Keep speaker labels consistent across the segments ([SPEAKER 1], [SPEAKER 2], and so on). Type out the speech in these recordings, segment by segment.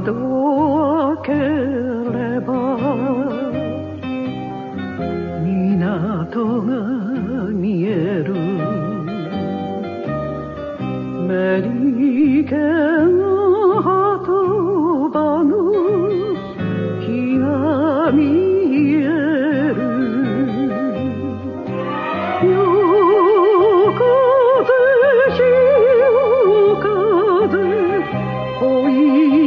[SPEAKER 1] どければ港が見える。メリーケ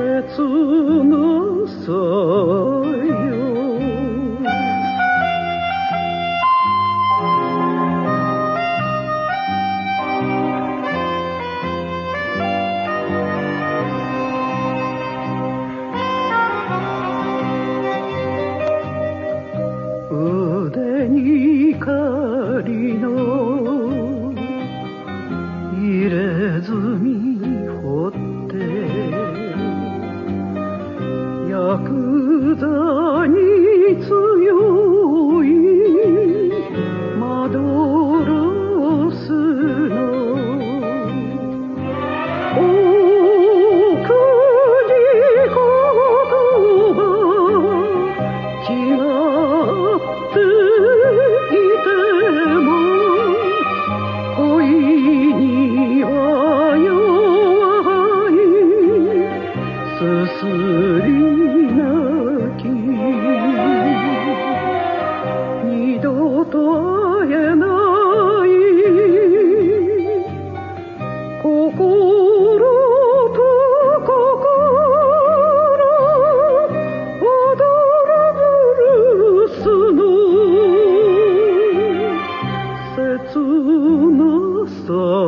[SPEAKER 1] 節のそよ腕に光の